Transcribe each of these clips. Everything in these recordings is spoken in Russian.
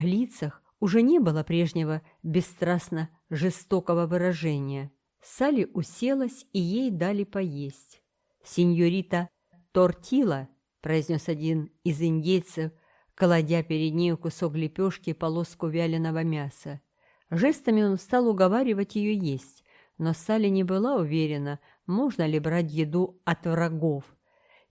лицах уже не было прежнего бесстрастно жестокого выражения. Салли уселась, и ей дали поесть. Сеньорита Тортила», — произнес один из индейцев, кладя перед нею кусок лепешки и полоску вяленого мяса. Жестами он стал уговаривать ее есть, но Салли не была уверена, можно ли брать еду от врагов.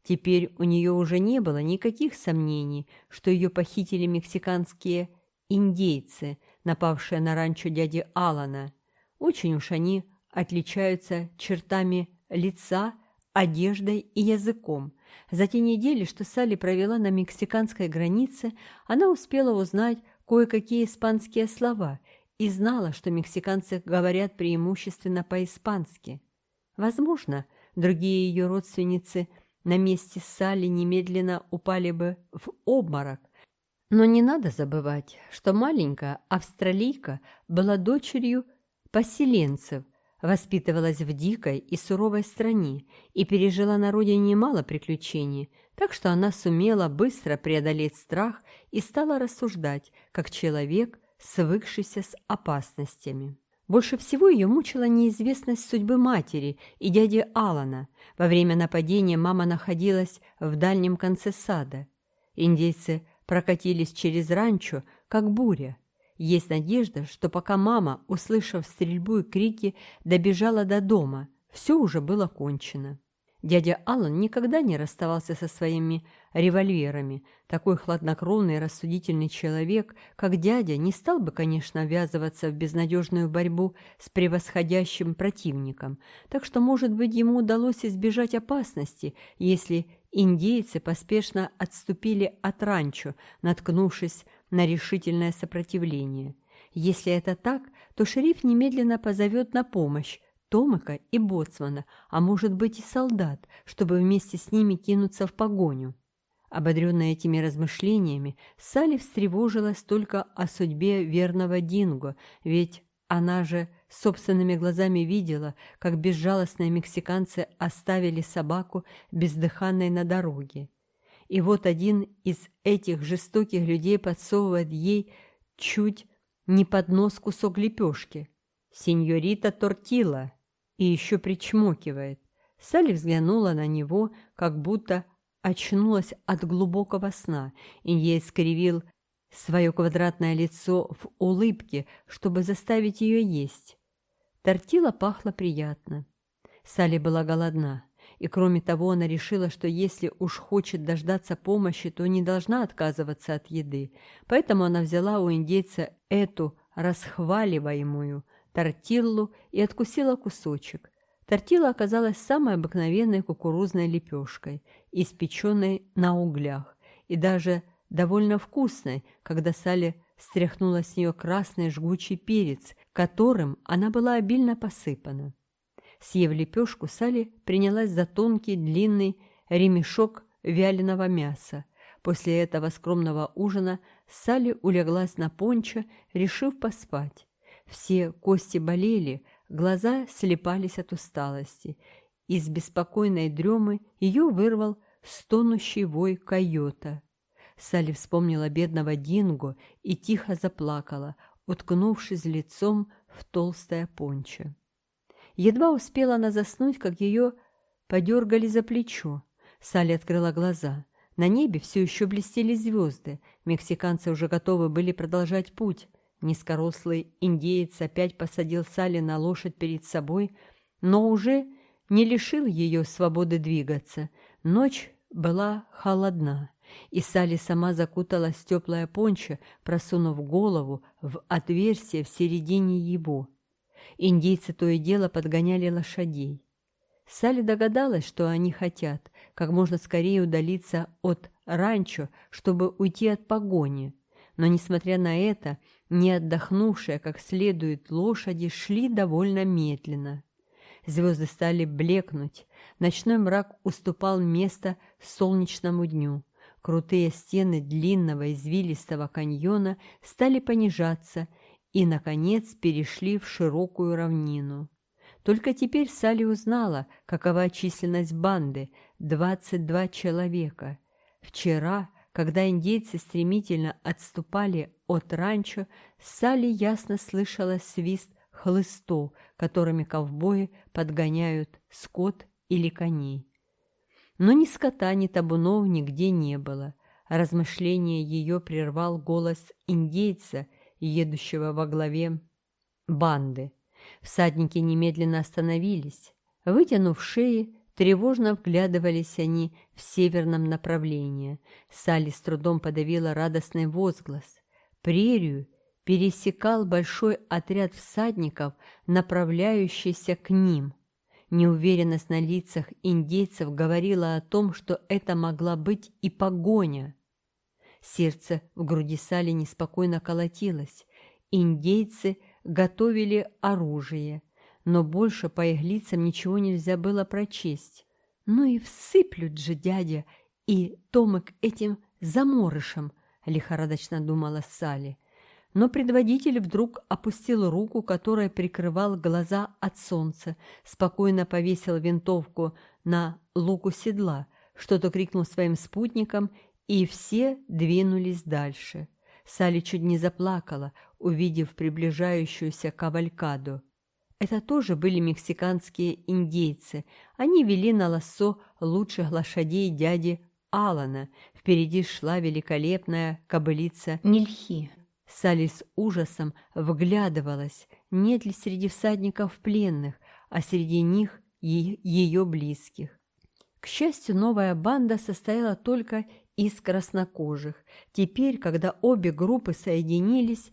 Теперь у нее уже не было никаких сомнений, что ее похитили мексиканские индейцы, напавшие на ранчо дяди Алана. Очень уж они отличаются чертами лица, одеждой и языком. За те недели, что Салли провела на мексиканской границе, она успела узнать кое-какие испанские слова и знала, что мексиканцы говорят преимущественно по-испански. Возможно, другие ее родственницы на месте Салли немедленно упали бы в обморок – но не надо забывать, что маленькая австралийка была дочерью поселенцев, воспитывалась в дикой и суровой стране и пережила на родине немало приключений, так что она сумела быстро преодолеть страх и стала рассуждать, как человек, свыкшийся с опасностями. Больше всего ее мучила неизвестность судьбы матери и дяди Алана. Во время нападения мама находилась в дальнем конце сада. Индейцы прокатились через ранчо, как буря. Есть надежда, что пока мама, услышав стрельбу и крики, добежала до дома, все уже было кончено. Дядя Аллан никогда не расставался со своими револьверами. Такой хладнокровный и рассудительный человек, как дядя, не стал бы, конечно, ввязываться в безнадежную борьбу с превосходящим противником. Так что, может быть, ему удалось избежать опасности, если Индейцы поспешно отступили от ранчо, наткнувшись на решительное сопротивление. Если это так, то шериф немедленно позовет на помощь Томака и Боцмана, а может быть и солдат, чтобы вместе с ними кинуться в погоню. Ободренная этими размышлениями, Салли встревожилась только о судьбе верного Динго, ведь она же Собственными глазами видела, как безжалостные мексиканцы оставили собаку бездыханной на дороге. И вот один из этих жестоких людей подсовывает ей чуть не под нос кусок лепешки. Сеньорита Тортила. И еще причмокивает. Салли взглянула на него, как будто очнулась от глубокого сна, и ей скривил свое квадратное лицо в улыбке, чтобы заставить ее есть. Тортила пахла приятно. Салли была голодна. И кроме того, она решила, что если уж хочет дождаться помощи, то не должна отказываться от еды. Поэтому она взяла у индейца эту расхваливаемую тортиллу и откусила кусочек. Тортилла оказалась самой обыкновенной кукурузной лепешкой, испеченной на углях, и даже довольно вкусной, когда Салли стряхнула с нее красный жгучий перец, которым она была обильно посыпана. Съев лепешку, Салли принялась за тонкий длинный ремешок вяленого мяса. После этого скромного ужина Салли улеглась на пончо, решив поспать. Все кости болели, глаза слепались от усталости. Из беспокойной дремы ее вырвал стонущий вой койота. Салли вспомнила бедного Динго и тихо заплакала, уткнувшись лицом в толстое пончо. Едва успела она заснуть, как ее подергали за плечо. Салли открыла глаза. На небе все еще блестели звезды. Мексиканцы уже готовы были продолжать путь. Низкорослый индеец опять посадил Салли на лошадь перед собой, но уже не лишил ее свободы двигаться. Ночь была холодна и Сали сама закуталась в тёплое пончо, просунув голову в отверстие в середине его. Индейцы то и дело подгоняли лошадей. Сали догадалась, что они хотят, как можно скорее удалиться от ранчо, чтобы уйти от погони. Но, несмотря на это, не отдохнувшие как следует лошади шли довольно медленно. Звезды стали блекнуть, ночной мрак уступал место солнечному дню – Крутые стены длинного извилистого каньона стали понижаться и, наконец, перешли в широкую равнину. Только теперь Салли узнала, какова численность банды – 22 человека. Вчера, когда индейцы стремительно отступали от ранчо, Салли ясно слышала свист хлыстов, которыми ковбои подгоняют скот или коней но ни скота, ни табунов нигде не было. Размышление ее прервал голос индейца, едущего во главе банды. Всадники немедленно остановились. Вытянув шеи, тревожно вглядывались они в северном направлении. Салли с трудом подавила радостный возглас. Прерию пересекал большой отряд всадников, направляющийся к ним – Неуверенность на лицах индейцев говорила о том, что это могла быть и погоня. Сердце в груди Сали неспокойно колотилось. Индейцы готовили оружие, но больше по их лицам ничего нельзя было прочесть. «Ну и всыплют же дядя и Томик этим заморышем!» – лихорадочно думала Салли но предводитель вдруг опустил руку, которая прикрывала глаза от солнца, спокойно повесил винтовку на луку седла, что-то крикнул своим спутникам, и все двинулись дальше. Салли чуть не заплакала, увидев приближающуюся кавалькаду. Это тоже были мексиканские индейцы. Они вели на лассо лучших лошадей дяди Алана. Впереди шла великолепная кобылица Нильхи. Салли с ужасом вглядывалась, нет ли среди всадников пленных, а среди них и ее близких. К счастью, новая банда состояла только из краснокожих. Теперь, когда обе группы соединились,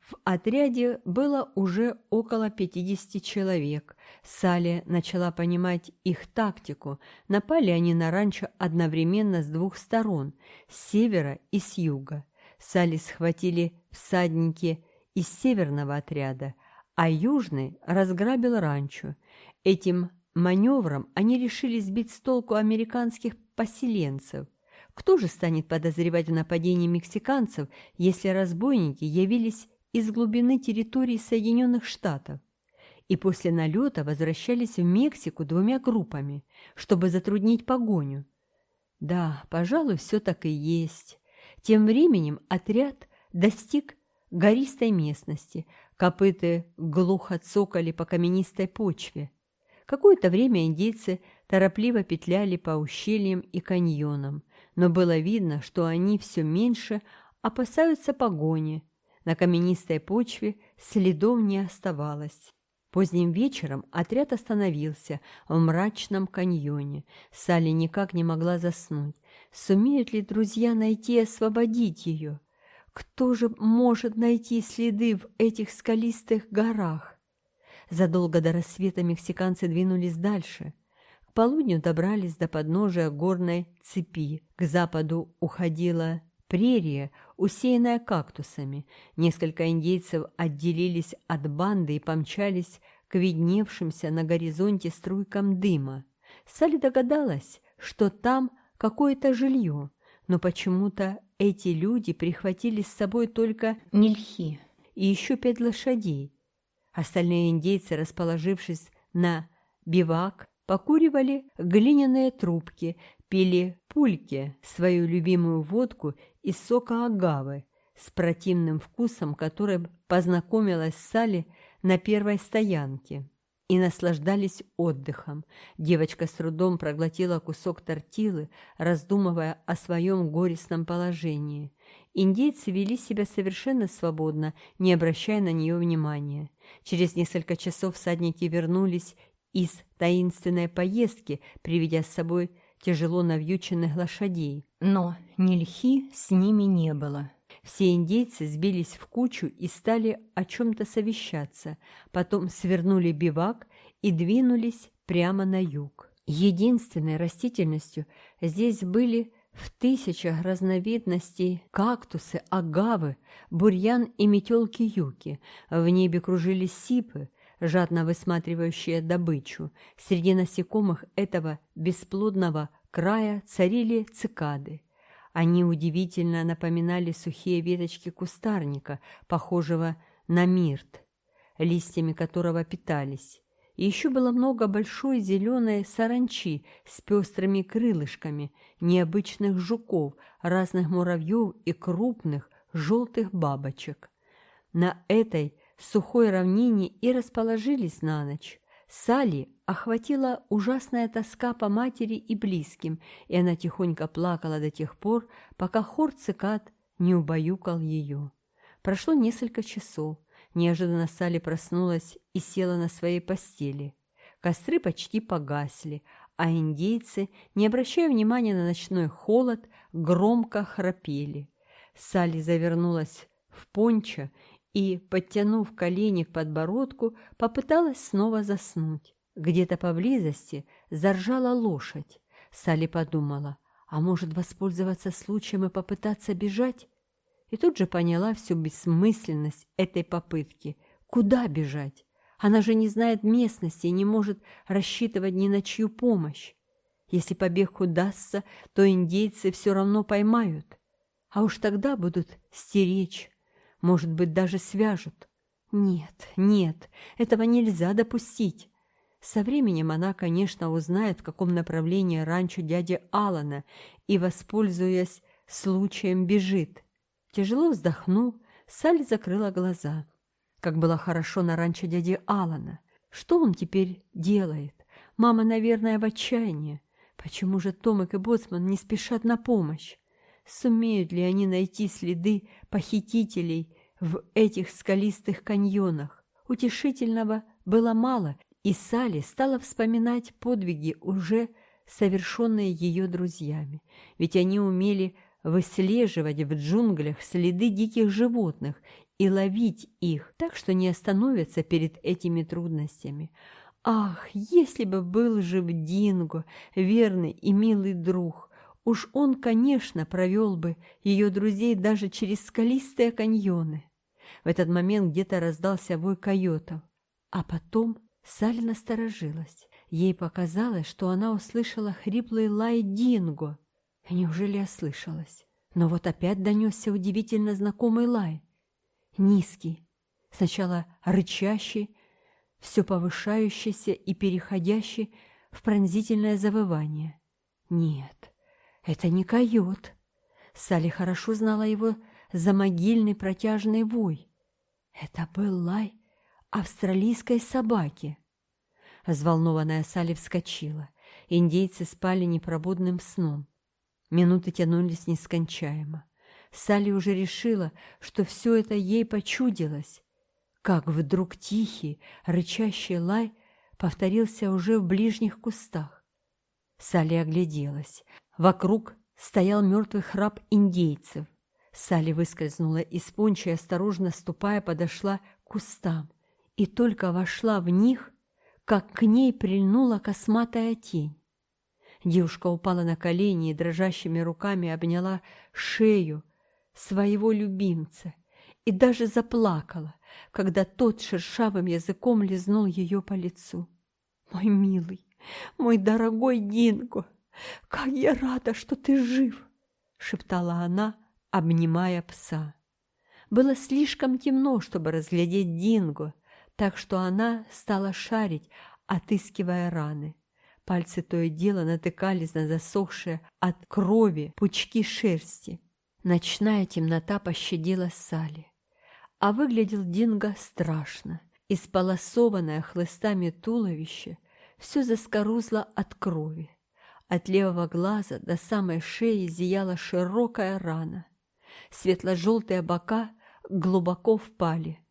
в отряде было уже около 50 человек. Салли начала понимать их тактику. Напали они на ранчо одновременно с двух сторон – с севера и с юга. Салли схватили всадники из северного отряда, а южный разграбил ранчо. Этим маневром они решили сбить с толку американских поселенцев. Кто же станет подозревать в нападении мексиканцев, если разбойники явились из глубины территории Соединенных Штатов? И после налета возвращались в Мексику двумя группами, чтобы затруднить погоню. Да, пожалуй, все так и есть. Тем временем отряд достиг гористой местности, копыты глухо цокали по каменистой почве. Какое-то время индейцы торопливо петляли по ущельям и каньонам, но было видно, что они все меньше опасаются погони. На каменистой почве следов не оставалось. Поздним вечером отряд остановился в мрачном каньоне. Салли никак не могла заснуть. Сумеют ли друзья найти и освободить ее? Кто же может найти следы в этих скалистых горах? Задолго до рассвета мексиканцы двинулись дальше. К полудню добрались до подножия горной цепи. К западу уходила прерия, усеянная кактусами. Несколько индейцев отделились от банды и помчались к видневшимся на горизонте струйкам дыма. Салли догадалась, что там какое-то жилье, но почему-то эти люди прихватили с собой только нельхи и еще пять лошадей. Остальные индейцы, расположившись на бивак, покуривали глиняные трубки, пили пульки, свою любимую водку из сока агавы, с противным вкусом, которым познакомилась Салли на первой стоянке и наслаждались отдыхом. Девочка с трудом проглотила кусок тортилы, раздумывая о своем горестном положении. Индейцы вели себя совершенно свободно, не обращая на нее внимания. Через несколько часов всадники вернулись из таинственной поездки, приведя с собой тяжело навьюченных лошадей. Но Нельхи с ними не было. Все индейцы сбились в кучу и стали о чем-то совещаться, потом свернули бивак и двинулись прямо на юг. Единственной растительностью здесь были в тысячах разновидностей кактусы, агавы, бурьян и метелки юки. В небе кружились сипы, жадно высматривающие добычу. Среди насекомых этого бесплодного края царили цикады. Они удивительно напоминали сухие веточки кустарника, похожего на мирт, листьями которого питались. И еще было много большой зеленой саранчи с пестрыми крылышками, необычных жуков, разных муравьев и крупных желтых бабочек. На этой сухой равнине и расположились на ночь. Сали охватила ужасная тоска по матери и близким, и она тихонько плакала до тех пор, пока хор цикад не убаюкал ее. Прошло несколько часов. Неожиданно Салли проснулась и села на своей постели. Костры почти погасли, а индейцы, не обращая внимания на ночной холод, громко храпели. Салли завернулась в пончо и, подтянув колени к подбородку, попыталась снова заснуть. Где-то поблизости заржала лошадь. Салли подумала, а может воспользоваться случаем и попытаться бежать? И тут же поняла всю бессмысленность этой попытки. Куда бежать? Она же не знает местности и не может рассчитывать ни на чью помощь. Если побег удастся, то индейцы все равно поймают. А уж тогда будут стеречь, может быть, даже свяжут. Нет, нет, этого нельзя допустить. Со временем она, конечно, узнает, в каком направлении ранчо дяди Алана и, воспользуясь случаем, бежит. Тяжело вздохнув, Саль закрыла глаза. Как было хорошо на ранчо дяди Алана. Что он теперь делает? Мама, наверное, в отчаянии. Почему же Томик и Боцман не спешат на помощь? Сумеют ли они найти следы похитителей в этих скалистых каньонах? Утешительного было мало, и Салли стала вспоминать подвиги, уже совершенные ее друзьями, ведь они умели выслеживать в джунглях следы диких животных и ловить их, так что не остановятся перед этими трудностями. Ах, если бы был жив Динго, верный и милый друг! Уж он, конечно, провел бы ее друзей даже через скалистые каньоны. В этот момент где-то раздался вой койотов, а потом Салли насторожилась. Ей показалось, что она услышала хриплый лай Динго. Неужели ослышалась? Но вот опять донесся удивительно знакомый лай. Низкий, сначала рычащий, все повышающийся и переходящий в пронзительное завывание. Нет, это не койот. Салли хорошо знала его замогильный протяжный вой. Это был лай австралийской собаке. Взволнованная Салли вскочила. Индейцы спали непробудным сном. Минуты тянулись нескончаемо. Салли уже решила, что все это ей почудилось. Как вдруг тихий, рычащий лай повторился уже в ближних кустах. Салли огляделась. Вокруг стоял мертвый храп индейцев. Салли выскользнула из понча и, осторожно ступая, подошла к кустам и только вошла в них, как к ней прильнула косматая тень. Девушка упала на колени и дрожащими руками обняла шею своего любимца и даже заплакала, когда тот шершавым языком лизнул ее по лицу. «Мой милый, мой дорогой Динго, как я рада, что ты жив!» — шептала она, обнимая пса. Было слишком темно, чтобы разглядеть Динго, так что она стала шарить, отыскивая раны. Пальцы то и дело натыкались на засохшие от крови пучки шерсти. Ночная темнота пощадила Сали. А выглядел Динго страшно. Исполосованное хлыстами туловище все заскорузло от крови. От левого глаза до самой шеи зияла широкая рана. Светло-желтые бока глубоко впали –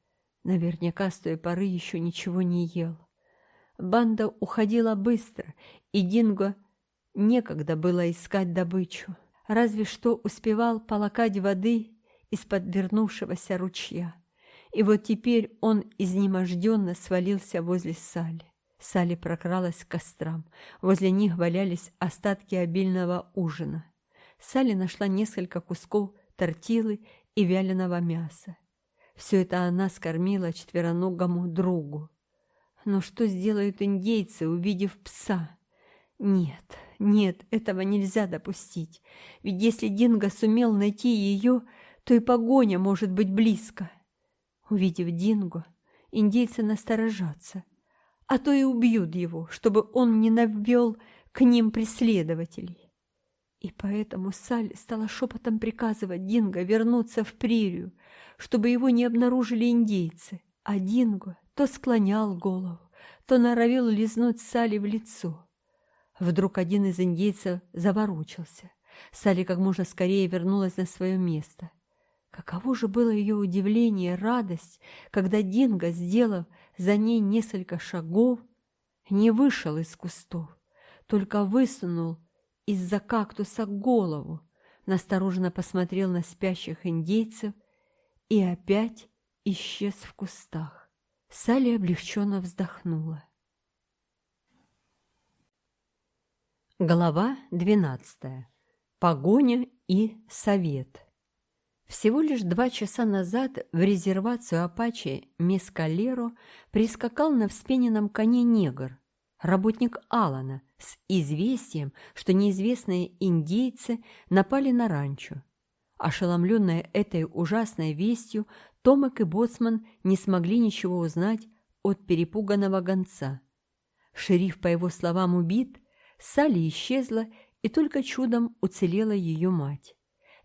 Наверняка с той поры еще ничего не ел. Банда уходила быстро, и Динго некогда было искать добычу. Разве что успевал полакать воды из подвернувшегося ручья. И вот теперь он изнеможденно свалился возле Сали. Сали прокралась к кострам. Возле них валялись остатки обильного ужина. Сали нашла несколько кусков тортилы и вяленого мяса. Все это она скормила четвероногому другу. Но что сделают индейцы, увидев пса? Нет, нет, этого нельзя допустить. Ведь если Динго сумел найти ее, то и погоня может быть близко. Увидев Динго, индейцы насторожатся. а то и убьют его, чтобы он не навел к ним преследователей. И поэтому Саль стала шепотом приказывать Динго вернуться в прерию, чтобы его не обнаружили индейцы, а Динго то склонял голову, то норовил лизнуть Сали в лицо. Вдруг один из индейцев заворочился. Сали как можно скорее вернулась на свое место. Каково же было ее удивление и радость, когда Динго, сделав за ней несколько шагов, не вышел из кустов, только высунул из-за кактуса голову, настороженно посмотрел на спящих индейцев и опять исчез в кустах. Салли облегченно вздохнула. Глава 12. Погоня и совет. Всего лишь два часа назад в резервацию Апачи Мескалеро прискакал на вспененном коне негр работник Алана с известием, что неизвестные индейцы напали на ранчо. Ошеломленные этой ужасной вестью, Томек и Боцман не смогли ничего узнать от перепуганного гонца. Шериф, по его словам, убит, Салли исчезла, и только чудом уцелела ее мать.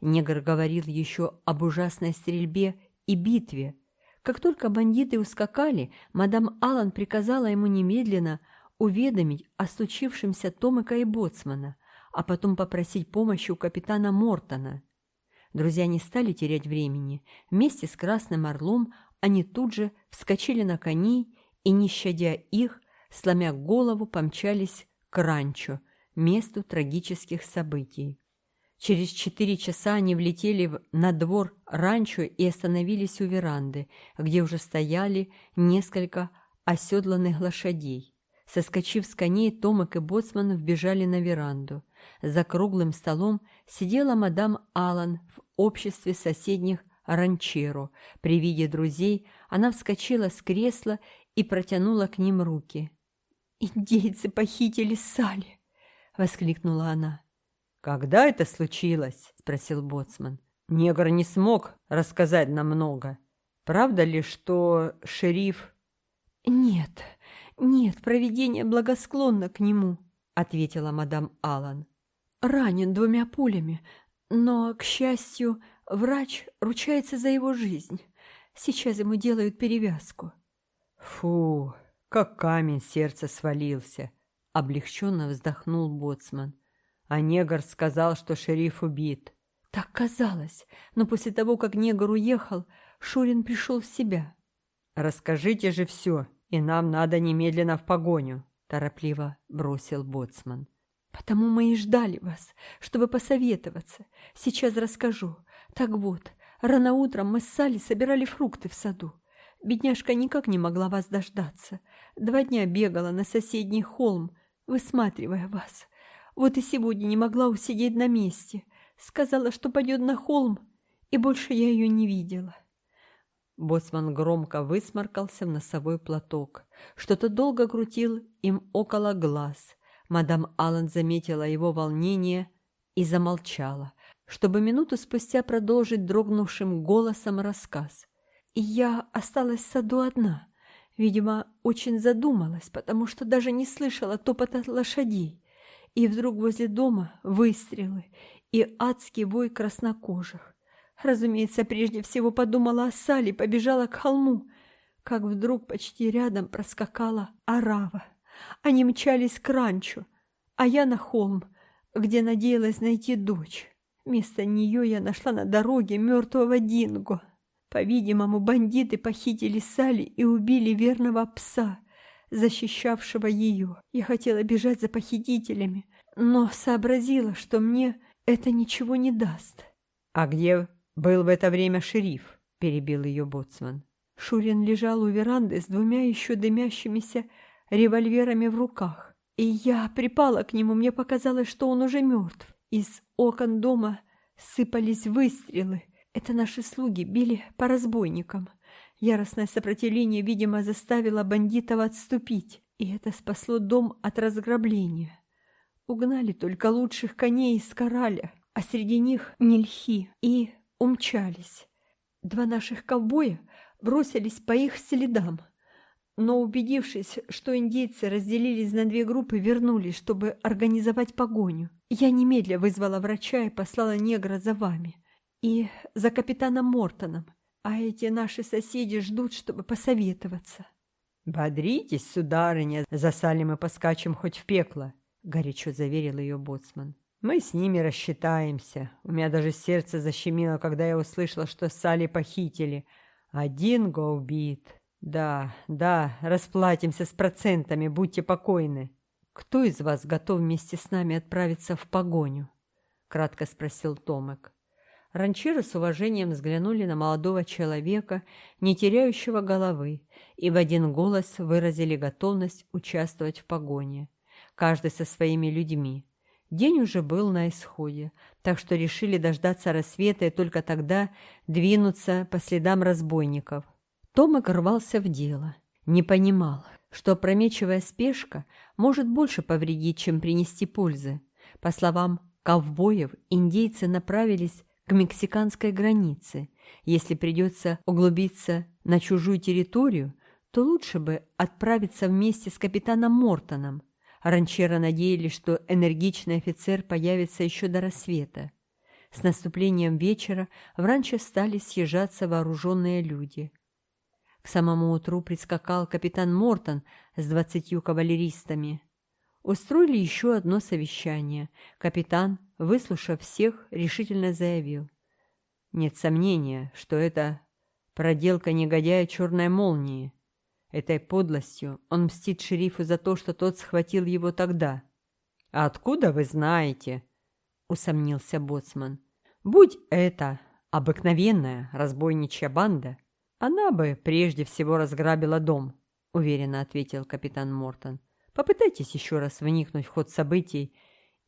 Негр говорил еще об ужасной стрельбе и битве. Как только бандиты ускакали, мадам Аллан приказала ему немедленно – уведомить о случившемся Томика и Боцмана, а потом попросить помощи у капитана Мортона. Друзья не стали терять времени. Вместе с Красным Орлом они тут же вскочили на коней и, не щадя их, сломя голову, помчались к ранчо, месту трагических событий. Через четыре часа они влетели на двор ранчо и остановились у веранды, где уже стояли несколько оседланных лошадей. Соскочив с коней, Томак и Боцман вбежали на веранду. За круглым столом сидела мадам Аллан в обществе соседних ранчеро. При виде друзей она вскочила с кресла и протянула к ним руки. «Индейцы похитили Салли!» — воскликнула она. «Когда это случилось?» — спросил Боцман. «Негр не смог рассказать нам много. Правда ли, что шериф...» «Нет», «Нет, проведение благосклонно к нему», — ответила мадам Аллан. «Ранен двумя пулями, но, к счастью, врач ручается за его жизнь. Сейчас ему делают перевязку». «Фу, как камень сердце свалился!» — облегченно вздохнул Боцман. А негр сказал, что шериф убит. Так казалось, но после того, как негр уехал, Шурин пришел в себя. «Расскажите же все, и нам надо немедленно в погоню», – торопливо бросил боцман. «Потому мы и ждали вас, чтобы посоветоваться. Сейчас расскажу. Так вот, рано утром мы с Салли собирали фрукты в саду. Бедняжка никак не могла вас дождаться. Два дня бегала на соседний холм, высматривая вас. Вот и сегодня не могла усидеть на месте. Сказала, что пойдет на холм, и больше я ее не видела. Боцман громко высморкался в носовой платок. Что-то долго крутил им около глаз. Мадам Аллен заметила его волнение и замолчала, чтобы минуту спустя продолжить дрогнувшим голосом рассказ. И я осталась в саду одна. Видимо, очень задумалась, потому что даже не слышала топота лошадей. И вдруг возле дома выстрелы и адский вой краснокожих. Разумеется, прежде всего подумала о Сале и побежала к холму, как вдруг почти рядом проскакала арава. Они мчались к ранчу, а я на холм, где надеялась найти дочь. Вместо нее я нашла на дороге мертвого Динго. По-видимому, бандиты похитили Сали и убили верного пса, защищавшего ее. Я хотела бежать за похитителями, но сообразила, что мне это ничего не даст. «А где был в это время шериф?» – перебил ее боцман. Шурин лежал у веранды с двумя еще дымящимися револьверами в руках. И я припала к нему, мне показалось, что он уже мертв. Из окон дома сыпались выстрелы. Это наши слуги били по разбойникам. Яростное сопротивление, видимо, заставило бандитов отступить, и это спасло дом от разграбления. Угнали только лучших коней из кораля, а среди них нельхи, и умчались. Два наших ковбоя бросились по их следам, но, убедившись, что индейцы разделились на две группы, вернулись, чтобы организовать погоню. Я немедля вызвала врача и послала негра за вами и за капитаном Мортоном, а эти наши соседи ждут, чтобы посоветоваться. «Бодритесь, сударыня, засалим и поскачем хоть в пекло», — горячо заверил ее боцман. «Мы с ними рассчитаемся. У меня даже сердце защемило, когда я услышала, что Салли похитили. Один го убит. Да, да, расплатимся с процентами, будьте покойны». «Кто из вас готов вместе с нами отправиться в погоню?» — кратко спросил Томек. Ранчеры с уважением взглянули на молодого человека, не теряющего головы, и в один голос выразили готовность участвовать в погоне. Каждый со своими людьми. День уже был на исходе, так что решили дождаться рассвета и только тогда двинуться по следам разбойников. Томик рвался в дело, не понимал, что опрометчивая спешка может больше повредить, чем принести пользы. По словам ковбоев, индейцы направились к мексиканской границе. Если придется углубиться на чужую территорию, то лучше бы отправиться вместе с капитаном Мортоном – Ранчера надеялись, что энергичный офицер появится еще до рассвета. С наступлением вечера в ранчо стали съезжаться вооруженные люди. К самому утру прискакал капитан Мортон с двадцатью кавалеристами. Устроили еще одно совещание. Капитан, выслушав всех, решительно заявил. Нет сомнения, что это проделка негодяя черной молнии этой подлостью, он мстит шерифу за то, что тот схватил его тогда. «А откуда вы знаете?» — усомнился Боцман. «Будь это обыкновенная разбойничья банда, она бы прежде всего разграбила дом», — уверенно ответил капитан Мортон. «Попытайтесь еще раз вникнуть в ход событий,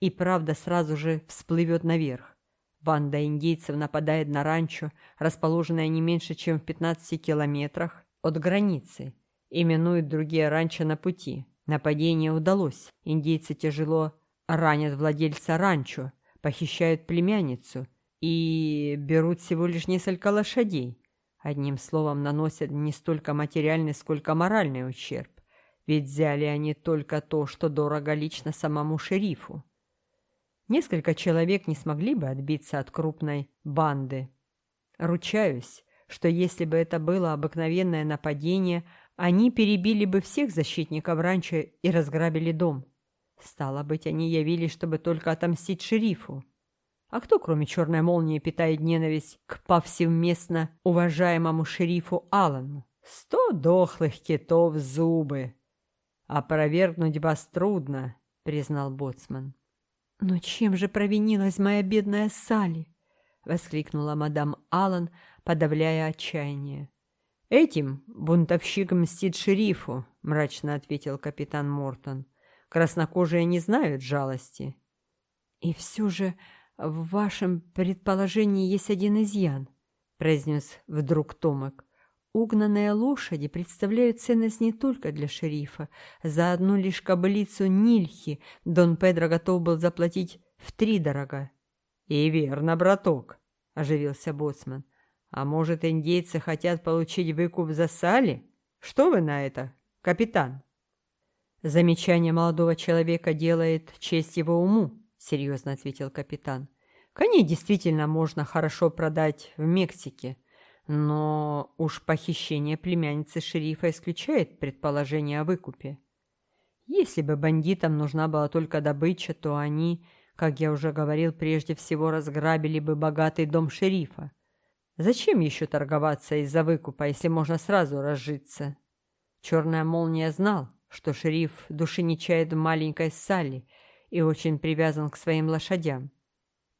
и правда сразу же всплывет наверх. Банда индейцев нападает на ранчо, расположенное не меньше, чем в 15 километрах от границы, именуют другие ранчо на пути. Нападение удалось. Индейцы тяжело ранят владельца ранчо, похищают племянницу и берут всего лишь несколько лошадей. Одним словом, наносят не столько материальный, сколько моральный ущерб. Ведь взяли они только то, что дорого лично самому шерифу. Несколько человек не смогли бы отбиться от крупной банды. Ручаюсь, что если бы это было обыкновенное нападение – они перебили бы всех защитников раньше и разграбили дом. Стало быть, они явились, чтобы только отомстить шерифу. А кто, кроме черной молнии, питает ненависть к повсеместно уважаемому шерифу Аллану? Сто дохлых китов зубы. Опровергнуть вас трудно, признал Боцман. Но чем же провинилась моя бедная Салли? воскликнула мадам Аллан, подавляя отчаяние. «Этим, бунтовщикам мстит шерифу», — мрачно ответил капитан Мортон. «Краснокожие не знают жалости». «И все же в вашем предположении есть один изъян», — произнес вдруг Томак. «Угнанные лошади представляют ценность не только для шерифа. За одну лишь кобылицу Нильхи Дон Педро готов был заплатить втридорога». «И верно, браток», — оживился боцман. А может, индейцы хотят получить выкуп за сали? Что вы на это, капитан? Замечание молодого человека делает честь его уму, серьезно ответил капитан. Коней действительно можно хорошо продать в Мексике, но уж похищение племянницы шерифа исключает предположение о выкупе. Если бы бандитам нужна была только добыча, то они, как я уже говорил, прежде всего разграбили бы богатый дом шерифа. Зачем еще торговаться из-за выкупа, если можно сразу разжиться? Черная молния знал, что шериф души не чает в маленькой Салли и очень привязан к своим лошадям.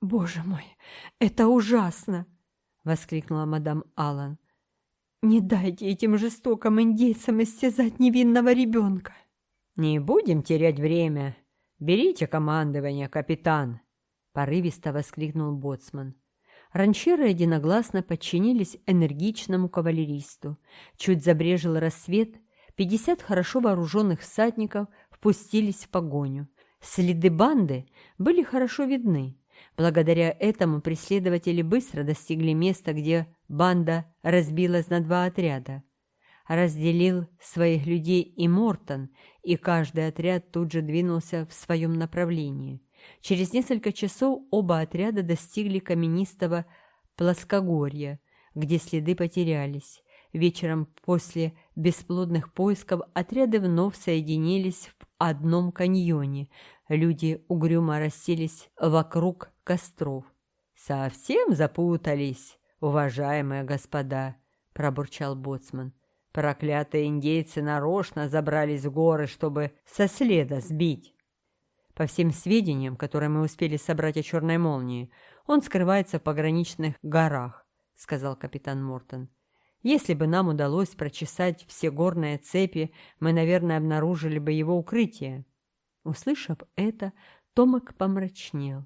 «Боже мой, это ужасно!» — воскликнула мадам Аллан. «Не дайте этим жестоким индейцам истязать невинного ребенка!» «Не будем терять время! Берите командование, капитан!» — порывисто воскликнул боцман. Ранчиры единогласно подчинились энергичному кавалеристу. Чуть забрежил рассвет, 50 хорошо вооруженных всадников впустились в погоню. Следы банды были хорошо видны. Благодаря этому преследователи быстро достигли места, где банда разбилась на два отряда. Разделил своих людей и Мортон, и каждый отряд тут же двинулся в своем направлении. Через несколько часов оба отряда достигли каменистого плоскогорья, где следы потерялись. Вечером после бесплодных поисков отряды вновь соединились в одном каньоне. Люди угрюмо расселись вокруг костров. «Совсем запутались, уважаемые господа!» – пробурчал боцман. «Проклятые индейцы нарочно забрались в горы, чтобы со следа сбить». По всем сведениям, которые мы успели собрать о черной молнии, он скрывается в пограничных горах, сказал капитан Мортон. Если бы нам удалось прочесать все горные цепи, мы, наверное, обнаружили бы его укрытие. Услышав это, Томак помрачнел.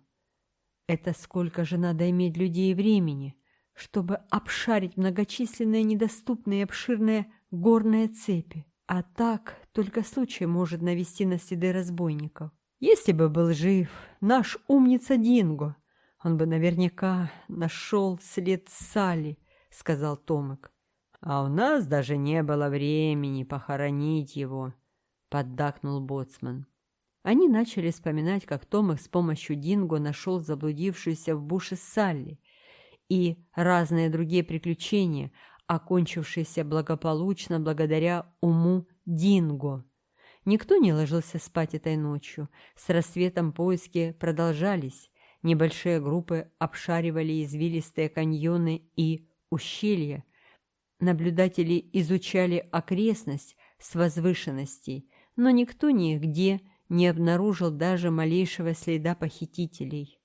Это сколько же надо иметь людей и времени, чтобы обшарить многочисленные недоступные обширные горные цепи. А так только случай может навести на следы разбойников. Если бы был жив наш умница Динго, он бы наверняка нашел след Салли, сказал Томик. А у нас даже не было времени похоронить его, поддакнул боцман. Они начали вспоминать, как Томик с помощью Динго нашел заблудившуюся в буше Салли и разные другие приключения, окончившиеся благополучно благодаря уму Динго. Никто не ложился спать этой ночью. С рассветом поиски продолжались. Небольшие группы обшаривали извилистые каньоны и ущелья. Наблюдатели изучали окрестность с возвышенностей, но никто нигде не обнаружил даже малейшего следа похитителей.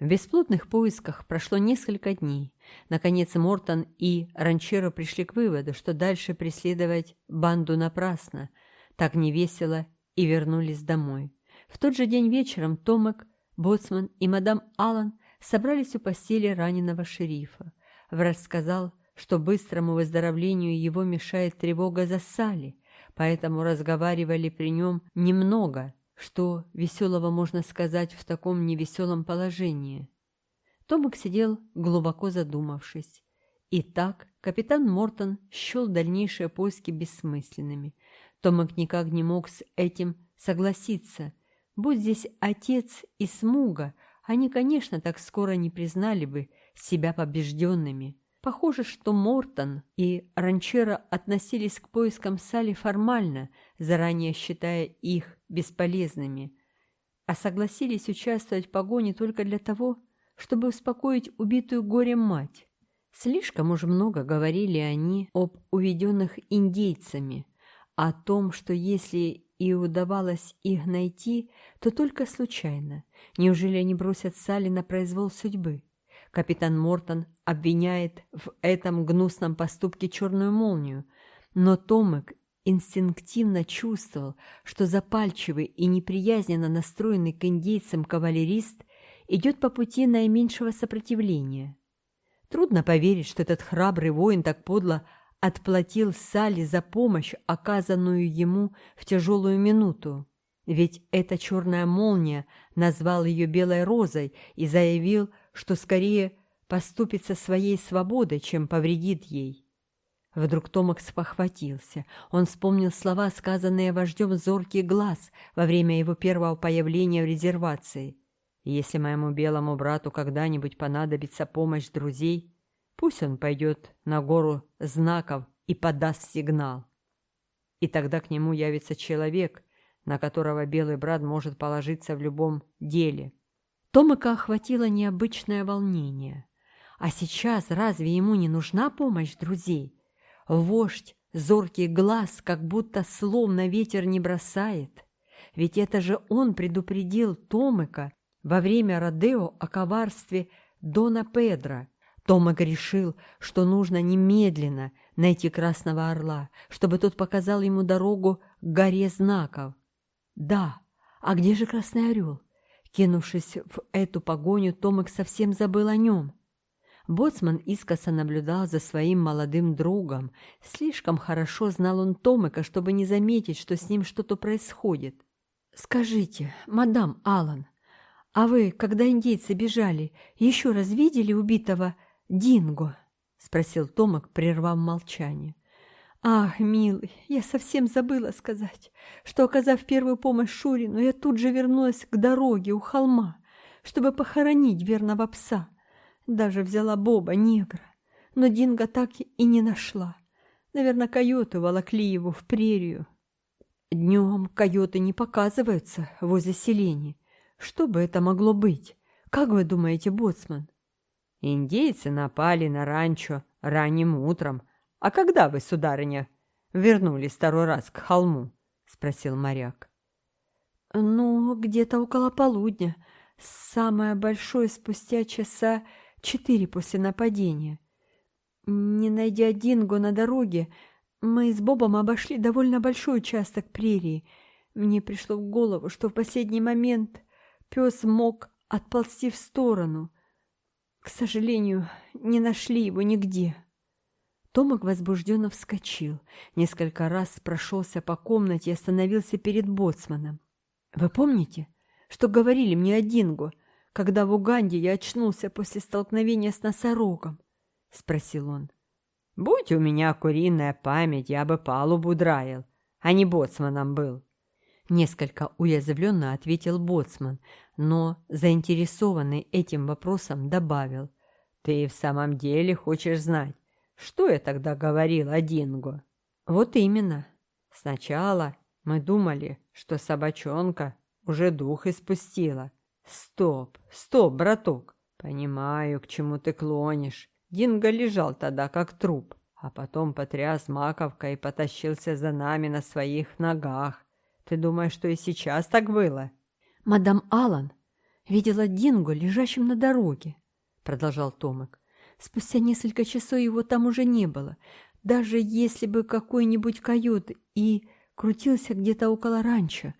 В бесплотных поисках прошло несколько дней. Наконец Мортон и Ранчеро пришли к выводу, что дальше преследовать банду напрасно – так невесело и вернулись домой. В тот же день вечером Томек, Боцман и мадам Аллан собрались у постели раненого шерифа. Врач сказал, что быстрому выздоровлению его мешает тревога за Салли, поэтому разговаривали при нем немного, что веселого можно сказать в таком невеселом положении. Томек сидел, глубоко задумавшись. Итак, капитан Мортон счел дальнейшие поиски бессмысленными – Томак никак не мог с этим согласиться. Будь здесь отец и Смуга, они, конечно, так скоро не признали бы себя побежденными. Похоже, что Мортон и Ранчера относились к поискам Сали формально, заранее считая их бесполезными, а согласились участвовать в погоне только для того, чтобы успокоить убитую горем мать. Слишком уж много говорили они об уведенных индейцами – о том, что если и удавалось их найти, то только случайно. Неужели они бросят Салли на произвол судьбы? Капитан Мортон обвиняет в этом гнусном поступке черную молнию, но Томек инстинктивно чувствовал, что запальчивый и неприязненно настроенный к индейцам кавалерист идет по пути наименьшего сопротивления. Трудно поверить, что этот храбрый воин так подло отплатил Салли за помощь, оказанную ему в тяжелую минуту. Ведь эта черная молния назвал ее белой розой и заявил, что скорее поступится своей свободой, чем повредит ей. Вдруг Томакс похватился. Он вспомнил слова, сказанные вождем зоркий глаз во время его первого появления в резервации. «Если моему белому брату когда-нибудь понадобится помощь друзей, Пусть он пойдет на гору знаков и подаст сигнал. И тогда к нему явится человек, на которого белый брат может положиться в любом деле. Томика охватило необычное волнение. А сейчас разве ему не нужна помощь друзей? Вождь, зоркий глаз, как будто слом на ветер не бросает. Ведь это же он предупредил Томика во время Родео о коварстве Дона Педро Томак решил, что нужно немедленно найти Красного Орла, чтобы тот показал ему дорогу к горе знаков. Да, а где же Красный Орел? Кинувшись в эту погоню, Томак совсем забыл о нем. Боцман искоса наблюдал за своим молодым другом. Слишком хорошо знал он Томака, чтобы не заметить, что с ним что-то происходит. «Скажите, мадам Аллан, а вы, когда индейцы бежали, еще раз видели убитого Динго, спросил Томок, прервав молчание. «Ах, милый, я совсем забыла сказать, что, оказав первую помощь Шурину, я тут же вернулась к дороге у холма, чтобы похоронить верного пса. Даже взяла Боба, негра, но Динго так и не нашла. Наверное, койоты волокли его в прерию». «Днем койоты не показываются возле селения. Что бы это могло быть? Как вы думаете, боцман?» Индейцы напали на ранчо ранним утром. А когда вы, сударыня, вернулись второй раз к холму? — спросил моряк. «Ну, где-то около полудня. Самое большое спустя часа четыре после нападения. Не найдя Динго на дороге, мы с Бобом обошли довольно большой участок прерии. Мне пришло в голову, что в последний момент пес мог отползти в сторону. К сожалению, не нашли его нигде. Томок возбужденно вскочил, несколько раз прошелся по комнате и остановился перед боцманом. «Вы помните, что говорили мне о Динго, когда в Уганде я очнулся после столкновения с носорогом?» – спросил он. «Будь у меня куриная память, я бы палубу драил, а не боцманом был», Несколько уязвленно ответил Боцман, но, заинтересованный этим вопросом, добавил. «Ты в самом деле хочешь знать, что я тогда говорил о Динго?» «Вот именно. Сначала мы думали, что собачонка уже дух испустила. Стоп, стоп, браток! Понимаю, к чему ты клонишь. Динго лежал тогда как труп, а потом потряс маковкой и потащился за нами на своих ногах. Ты думаешь, что и сейчас так было? Мадам Аллан видела Динго лежащим на дороге, продолжал Томик. Спустя несколько часов его там уже не было, даже если бы какой-нибудь койот и крутился где-то около ранчо,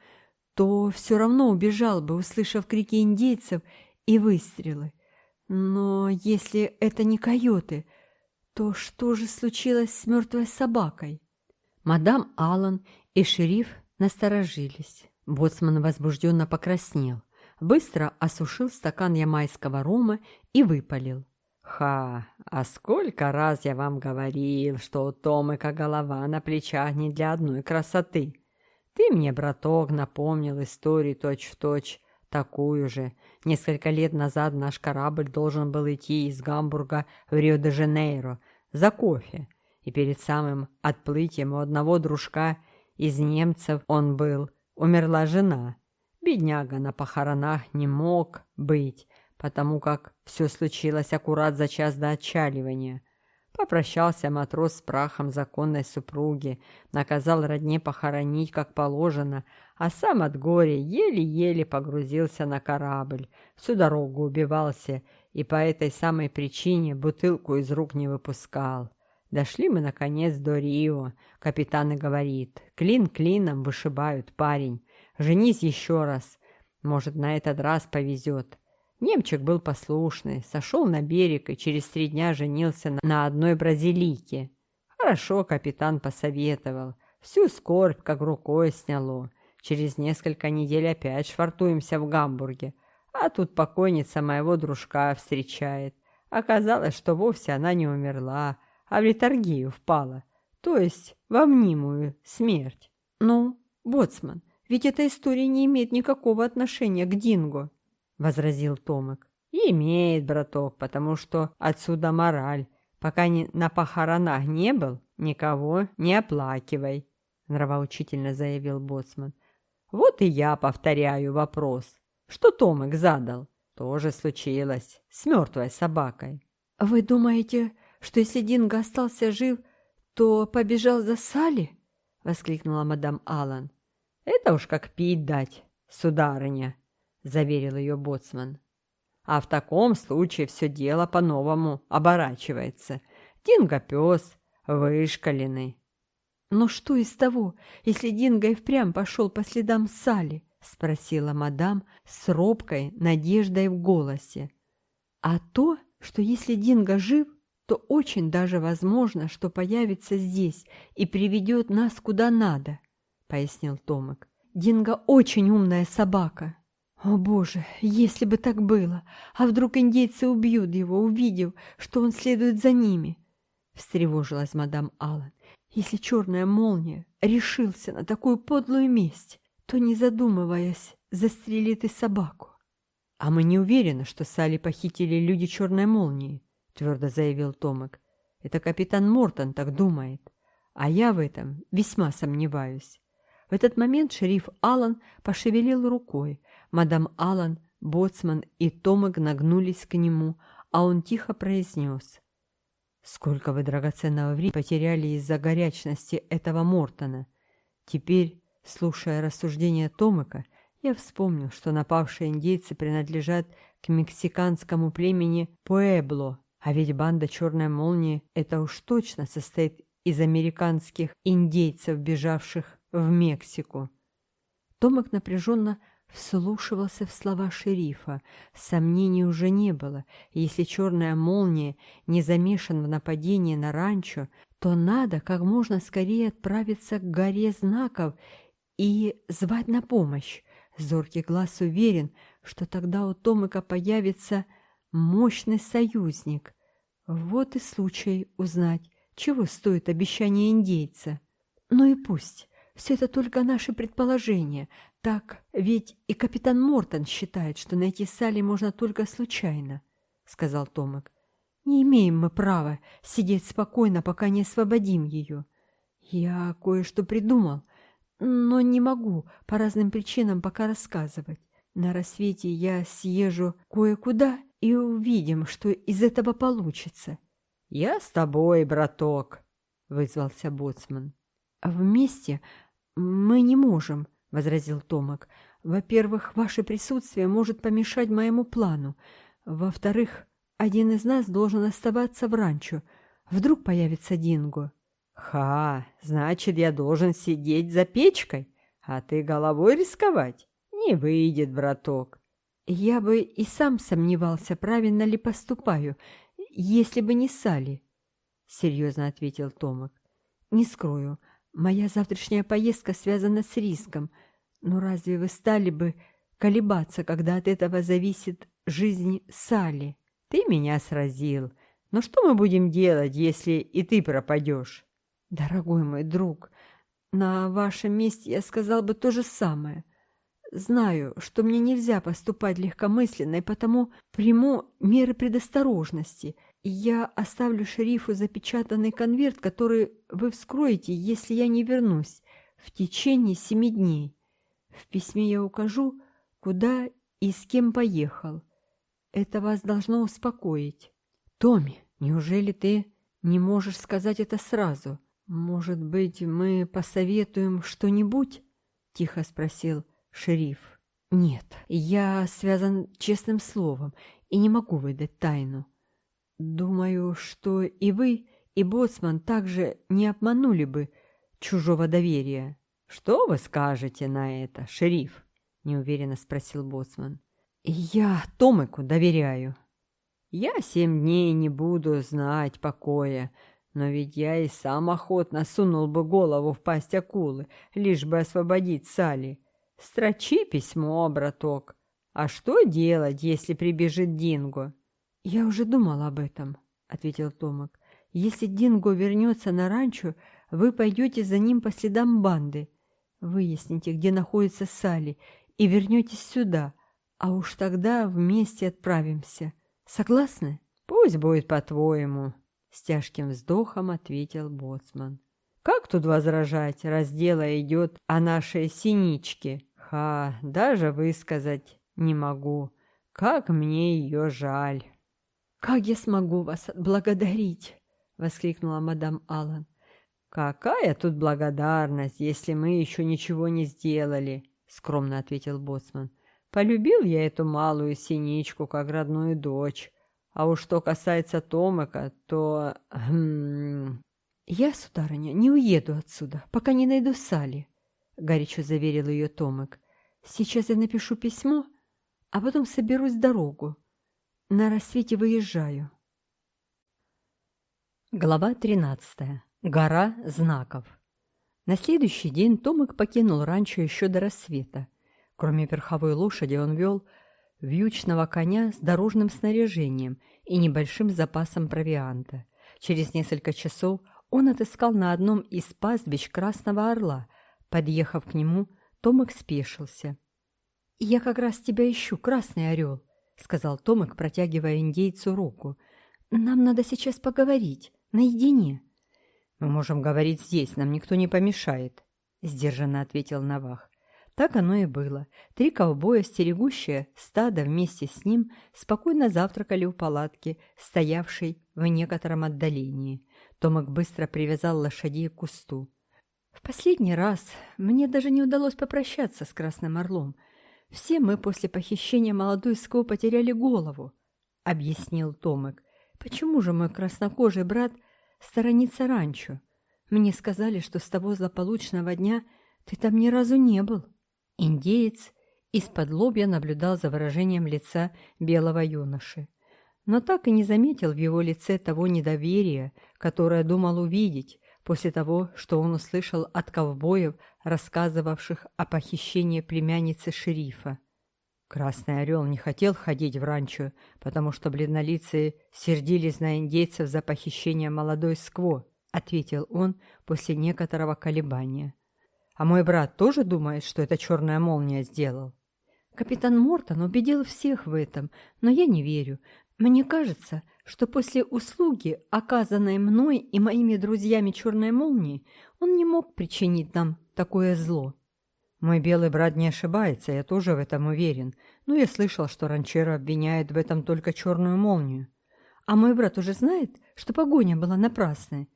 то все равно убежал бы, услышав крики индейцев и выстрелы. Но если это не койоты, то что же случилось с мертвой собакой? Мадам Аллан и шериф насторожились. Боцман возбужденно покраснел, быстро осушил стакан ямайского рома и выпалил. «Ха! А сколько раз я вам говорил, что у Томыка голова на плечах не для одной красоты! Ты мне, браток, напомнил историю точь-в-точь, точь, такую же. Несколько лет назад наш корабль должен был идти из Гамбурга в Рио-де-Жанейро за кофе, и перед самым отплытием у одного дружка – из немцев он был, умерла жена. Бедняга на похоронах не мог быть, потому как все случилось аккурат за час до отчаливания. Попрощался матрос с прахом законной супруги, наказал родне похоронить, как положено, а сам от горя еле-еле погрузился на корабль, всю дорогу убивался и по этой самой причине бутылку из рук не выпускал. Дошли мы, наконец, до Рио. Капитан и говорит. Клин клином вышибают, парень. Женись еще раз. Может, на этот раз повезет. Немчик был послушный, сошел на берег и через три дня женился на одной бразилике. Хорошо капитан посоветовал. Всю скорбь как рукой сняло. Через несколько недель опять швартуемся в Гамбурге. А тут покойница моего дружка встречает. Оказалось, что вовсе она не умерла, а в Авритаргеев пала, то есть во мнимую смерть. Ну, боцман, ведь эта история не имеет никакого отношения к Динго, возразил Томик. «Имеет, браток, потому что отсюда мораль. Пока не, на похоронах не был, никого не оплакивай», — нравоучительно заявил Боцман. «Вот и я повторяю вопрос, что Томик задал. Тоже случилось с мертвой собакой». «Вы думаете, что если Динго остался жив, то побежал за Салли?» — воскликнула мадам Аллан. «Это уж как пить дать, сударыня!» — заверил ее боцман. «А в таком случае все дело по-новому оборачивается. Динго пес, вышкаленный». «Но что из того, если Динго и впрямь пошел по следам Салли?» — спросила мадам с робкой надеждой в голосе. «А то, что если Динго жив, что очень даже возможно, что появится здесь и приведет нас куда надо», — пояснил Томик. «Динго очень умная собака». «О боже, если бы так было! А вдруг индейцы убьют его, увидев, что он следует за ними?» Встревожилась мадам Аллен. «Если черная молния решился на такую подлую месть, то, не задумываясь, застрелит и собаку». «А мы не уверены, что сали похитили люди черной молнии», твердо заявил Томак. Это капитан Мортон так думает. А я в этом весьма сомневаюсь. В этот момент шериф Аллан пошевелил рукой. Мадам Аллан, боцман и Томак нагнулись к нему, а он тихо произнес. «Сколько вы драгоценного времени потеряли из-за горячности этого Мортона! Теперь, слушая рассуждения Томака, я вспомнил, что напавшие индейцы принадлежат к мексиканскому племени Пуэбло, а ведь банда «Черной молнии» это уж точно состоит из американских индейцев, бежавших в Мексику. Томик напряженно вслушивался в слова шерифа. Сомнений уже не было. Если черная молния не замешан в нападении на ранчо, то надо как можно скорее отправиться к горе знаков и звать на помощь. Зоркий глаз уверен, что тогда у Томика появится Мощный союзник. Вот и случай узнать, чего стоит обещание индейца. Ну и пусть. Все это только наши предположения. Так ведь и капитан Мортон считает, что найти Салли можно только случайно, — сказал Томик. Не имеем мы права сидеть спокойно, пока не освободим ее. Я кое-что придумал, но не могу по разным причинам пока рассказывать. На рассвете я съезжу кое-куда и увидим, что из этого получится. «Я с тобой, браток», — вызвался боцман. «Вместе мы не можем», — возразил Томок. «Во-первых, ваше присутствие может помешать моему плану. Во-вторых, один из нас должен оставаться в ранчо. Вдруг появится Динго». «Ха, значит, я должен сидеть за печкой, а ты головой рисковать?» не выйдет, браток. Я бы и сам сомневался, правильно ли поступаю, если бы не Сали, серьезно ответил Томок. Не скрою, моя завтрашняя поездка связана с риском. Но разве вы стали бы колебаться, когда от этого зависит жизнь Сали? Ты меня сразил. Но что мы будем делать, если и ты пропадешь? Дорогой мой друг, на вашем месте я сказал бы то же самое. Знаю, что мне нельзя поступать легкомысленно, и потому приму меры предосторожности. Я оставлю шерифу запечатанный конверт, который вы вскроете, если я не вернусь, в течение семи дней. В письме я укажу, куда и с кем поехал. Это вас должно успокоить. Томми, неужели ты не можешь сказать это сразу? Может быть, мы посоветуем что-нибудь? Тихо спросил шериф. «Нет, я связан честным словом и не могу выдать тайну. Думаю, что и вы, и боцман также не обманули бы чужого доверия». «Что вы скажете на это, шериф?» — неуверенно спросил боцман. «Я Томику доверяю». «Я семь дней не буду знать покоя, но ведь я и сам охотно сунул бы голову в пасть акулы, лишь бы освободить Сали. Строчи письмо, браток. А что делать, если прибежит Динго? Я уже думал об этом, ответил Томок. Если Динго вернется на ранчо, вы пойдете за ним по следам банды. Выясните, где находится Сали, и вернетесь сюда, а уж тогда вместе отправимся. Согласны? Пусть будет по-твоему, с тяжким вздохом ответил боцман. Как тут возражать, раз дело идет о нашей синичке? греха даже высказать не могу. Как мне ее жаль!» «Как я смогу вас отблагодарить?» — воскликнула мадам Аллан. «Какая тут благодарность, если мы еще ничего не сделали!» — скромно ответил Боцман. «Полюбил я эту малую синичку, как родную дочь. А уж что касается Томака, то... Хм. «Я, сударыня, не уеду отсюда, пока не найду Сали», — горячо заверил ее Томик сейчас я напишу письмо, а потом соберусь в дорогу. На рассвете выезжаю. Глава 13. Гора знаков. На следующий день Томик покинул ранчо еще до рассвета. Кроме верховой лошади он вел вьючного коня с дорожным снаряжением и небольшим запасом провианта. Через несколько часов он отыскал на одном из пастбищ Красного Орла. Подъехав к нему, Томак спешился. «Я как раз тебя ищу, Красный Орел», — сказал Томак, протягивая индейцу руку. «Нам надо сейчас поговорить, наедине». «Мы можем говорить здесь, нам никто не помешает», — сдержанно ответил Навах. Так оно и было. Три ковбоя, стерегущие стадо вместе с ним, спокойно завтракали у палатки, стоявшей в некотором отдалении. Томак быстро привязал лошадей к кусту. Последний раз мне даже не удалось попрощаться с Красным Орлом. Все мы после похищения молодой Ско потеряли голову, — объяснил Томек. Почему же мой краснокожий брат сторонится ранчо? Мне сказали, что с того злополучного дня ты там ни разу не был. Индеец из-под лобья наблюдал за выражением лица белого юноши, но так и не заметил в его лице того недоверия, которое думал увидеть, После того, что он услышал от ковбоев, рассказывавших о похищении племянницы шерифа. Красный Орел не хотел ходить в ранчо, потому что бледнолицые сердились на индейцев за похищение молодой скво, ответил он после некоторого колебания. А мой брат тоже думает, что это черная молния сделал? Капитан Мортон убедил всех в этом, но я не верю. Мне кажется, что после услуги, оказанной мной и моими друзьями Черной Молнии, он не мог причинить нам такое зло. Мой белый брат не ошибается, я тоже в этом уверен, но ну, я слышал, что Ранчера обвиняет в этом только Черную Молнию. А мой брат уже знает, что погоня была напрасной.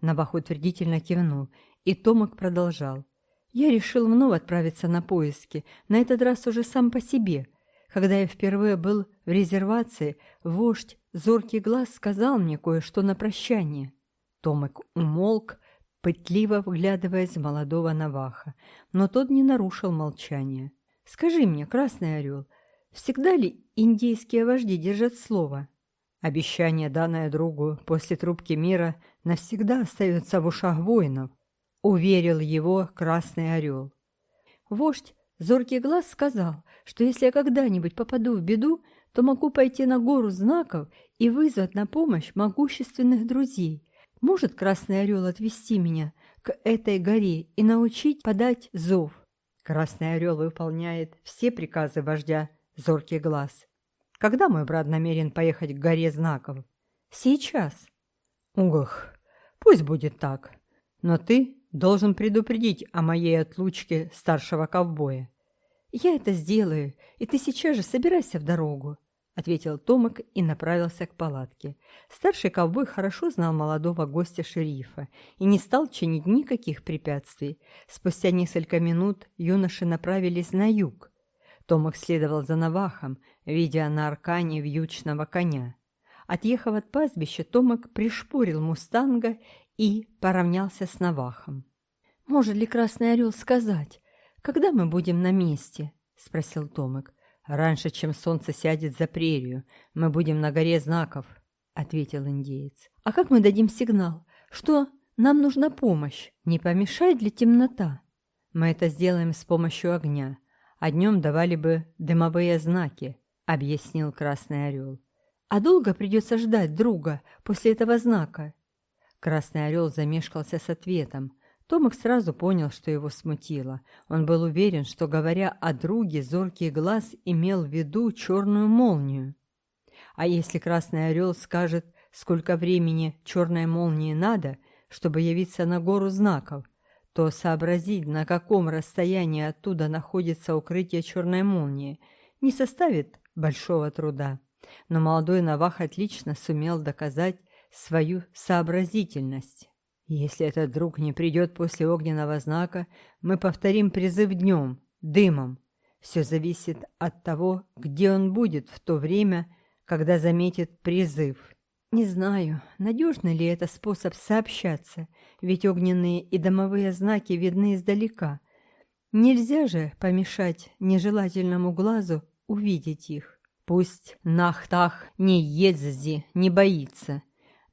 Набах утвердительно кивнул, и Томак продолжал. Я решил вновь отправиться на поиски, на этот раз уже сам по себе – когда я впервые был в резервации, вождь зоркий глаз сказал мне кое-что на прощание. Томик умолк, пытливо вглядываясь в молодого Наваха, но тот не нарушил молчание. «Скажи мне, Красный Орел, всегда ли индейские вожди держат слово?» Обещание, данное другу после трубки мира, навсегда остается в ушах воинов, уверил его Красный Орел. Вождь Зоркий Глаз сказал, что если я когда-нибудь попаду в беду, то могу пойти на гору знаков и вызвать на помощь могущественных друзей. Может Красный Орел отвести меня к этой горе и научить подать зов? Красный Орел выполняет все приказы вождя Зоркий Глаз. Когда мой брат намерен поехать к горе знаков? Сейчас. Угох, пусть будет так. должен предупредить о моей отлучке старшего ковбоя. «Я это сделаю, и ты сейчас же собирайся в дорогу», — ответил Томик и направился к палатке. Старший ковбой хорошо знал молодого гостя шерифа и не стал чинить никаких препятствий. Спустя несколько минут юноши направились на юг. Томик следовал за Навахом, видя на аркане вьючного коня. Отъехав от пастбища, Томик пришпорил мустанга и поравнялся с Навахом. «Может ли Красный Орел сказать, когда мы будем на месте?» — спросил Томик. «Раньше, чем солнце сядет за прерию, мы будем на горе знаков», — ответил индеец. «А как мы дадим сигнал? Что нам нужна помощь? Не помешает ли темнота?» «Мы это сделаем с помощью огня, а днем давали бы дымовые знаки», — объяснил Красный Орел. «А долго придется ждать друга после этого знака?» Красный орел замешкался с ответом. Томик сразу понял, что его смутило. Он был уверен, что, говоря о друге, зоркий глаз имел в виду черную молнию. А если Красный Орел скажет, сколько времени черной молнии надо, чтобы явиться на гору знаков, то сообразить, на каком расстоянии оттуда находится укрытие черной молнии, не составит большого труда. Но молодой Навах отлично сумел доказать, свою сообразительность. Если этот друг не придет после огненного знака, мы повторим призыв днем, дымом. Все зависит от того, где он будет в то время, когда заметит призыв. Не знаю, надежный ли это способ сообщаться, ведь огненные и домовые знаки видны издалека. Нельзя же помешать нежелательному глазу увидеть их. Пусть Нахтах не Еззи не боится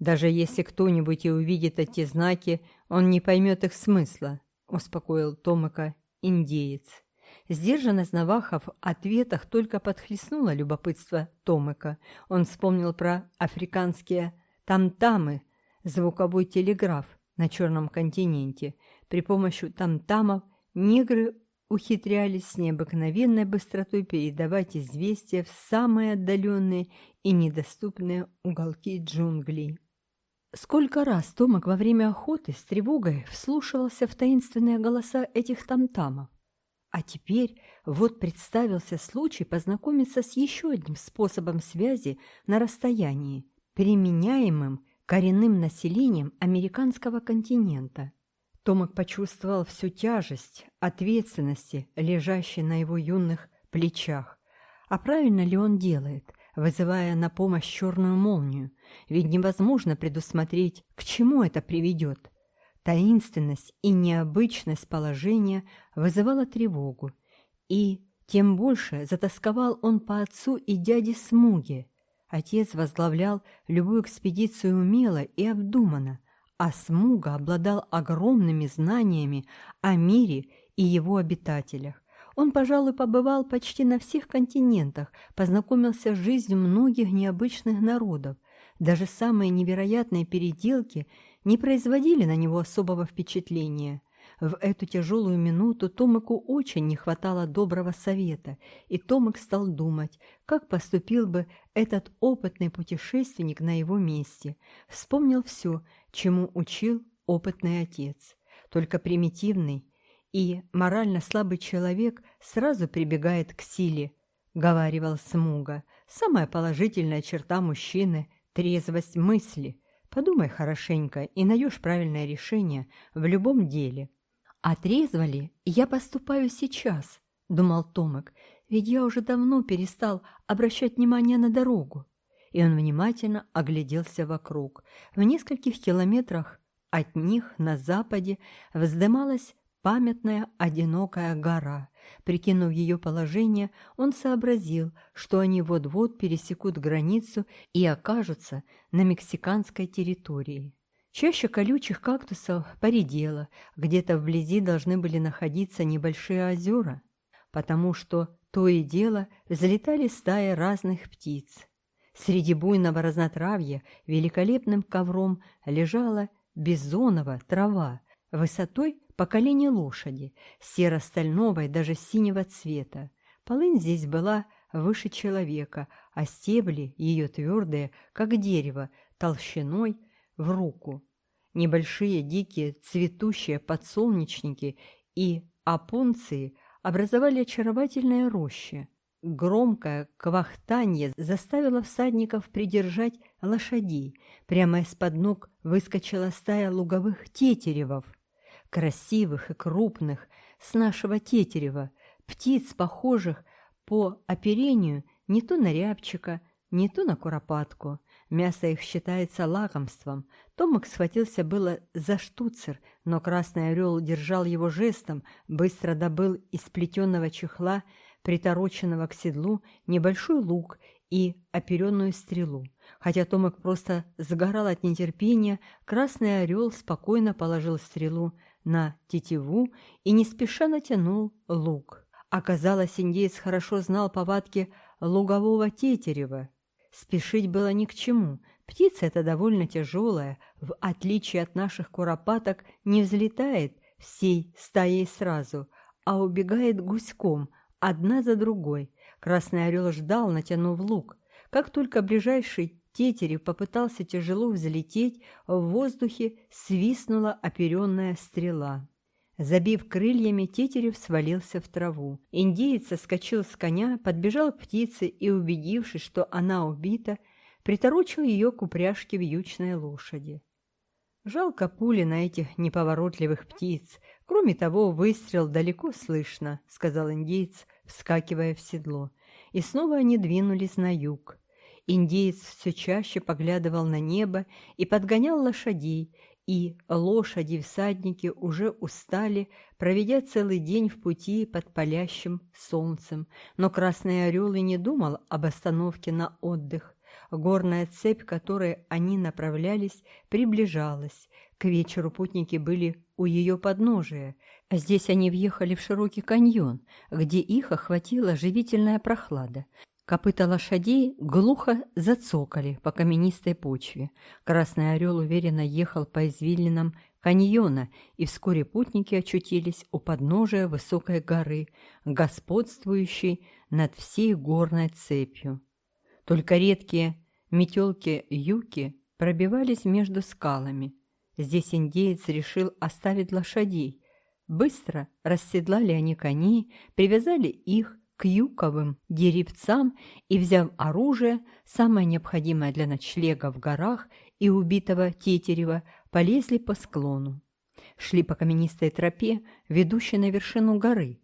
даже если кто-нибудь и увидит эти знаки, он не поймет их смысла, успокоил Томака индеец. Сдержанность Наваха в ответах только подхлестнула любопытство Томыка. Он вспомнил про африканские там-тамы, звуковой телеграф, на Черном континенте. При помощи тамтамов негры ухитрялись с необыкновенной быстротой передавать известия в самые отдаленные и недоступные уголки джунглей. Сколько раз Томак во время охоты с тревогой вслушивался в таинственные голоса этих тамтамов. А теперь вот представился случай познакомиться с еще одним способом связи на расстоянии, применяемым коренным населением американского континента. Томак почувствовал всю тяжесть ответственности, лежащей на его юных плечах. А правильно ли он делает, вызывая на помощь черную молнию, ведь невозможно предусмотреть, к чему это приведет. Таинственность и необычность положения вызывала тревогу, и тем больше затасковал он по отцу и дяде Смуге. Отец возглавлял любую экспедицию умело и обдуманно, а Смуга обладал огромными знаниями о мире и его обитателях. Он, пожалуй, побывал почти на всех континентах, познакомился с жизнью многих необычных народов. Даже самые невероятные переделки не производили на него особого впечатления. В эту тяжелую минуту Томику очень не хватало доброго совета, и Томик стал думать, как поступил бы этот опытный путешественник на его месте. Вспомнил все, чему учил опытный отец. Только примитивный, и морально слабый человек сразу прибегает к силе, говаривал Смуга. Самая положительная черта мужчины – трезвость мысли. Подумай хорошенько и найдешь правильное решение в любом деле. «А ли я поступаю сейчас?» – думал Томик. «Ведь я уже давно перестал обращать внимание на дорогу». И он внимательно огляделся вокруг. В нескольких километрах от них на западе вздымалась памятная одинокая гора. Прикинув ее положение, он сообразил, что они вот-вот пересекут границу и окажутся на мексиканской территории. Чаще колючих кактусов поредела, где-то вблизи должны были находиться небольшие озера, потому что то и дело взлетали стаи разных птиц. Среди буйного разнотравья великолепным ковром лежала бизонова трава, высотой по колени лошади, серо-стального и даже синего цвета. Полынь здесь была выше человека, а стебли ее твердые, как дерево, толщиной в руку. Небольшие дикие цветущие подсолнечники и опунции образовали очаровательные рощи. Громкое квахтанье заставило всадников придержать лошадей. Прямо из-под ног выскочила стая луговых тетеревов, красивых и крупных, с нашего тетерева, птиц, похожих по оперению не то на рябчика, не то на куропатку. Мясо их считается лакомством. Томик схватился было за штуцер, но Красный Орел держал его жестом, быстро добыл из плетеного чехла, притороченного к седлу, небольшой лук и оперенную стрелу. Хотя Томик просто сгорал от нетерпения, Красный Орел спокойно положил стрелу на тетиву и не спеша натянул лук. Оказалось, индеец хорошо знал повадки лугового тетерева. Спешить было ни к чему. Птица эта довольно тяжелая, в отличие от наших куропаток, не взлетает всей стаей сразу, а убегает гуськом, одна за другой. Красный орел ждал, натянув лук. Как только ближайший Тетерев попытался тяжело взлететь, в воздухе свистнула оперенная стрела. Забив крыльями, Тетерев свалился в траву. Индеец соскочил с коня, подбежал к птице и, убедившись, что она убита, приторочил ее к упряжке вьючной лошади. Жалко пули на этих неповоротливых птиц. Кроме того, выстрел далеко слышно, — сказал индеец, вскакивая в седло. И снова они двинулись на юг. Индеец все чаще поглядывал на небо и подгонял лошадей, и лошади всадники уже устали, проведя целый день в пути под палящим солнцем. Но Красный Орел и не думал об остановке на отдых. Горная цепь, к которой они направлялись, приближалась. К вечеру путники были у ее подножия. Здесь они въехали в широкий каньон, где их охватила живительная прохлада. Копыта лошадей глухо зацокали, по каменистой почве. Красный орел уверенно ехал по извилинам каньона, и вскоре путники очутились у подножия высокой горы, господствующей над всей горной цепью. Только редкие метелки-юки пробивались между скалами. Здесь индеец решил оставить лошадей. Быстро расседлали они коней, привязали их, к юковым деревцам и, взяв оружие, самое необходимое для ночлега в горах и убитого Тетерева, полезли по склону. Шли по каменистой тропе, ведущей на вершину горы.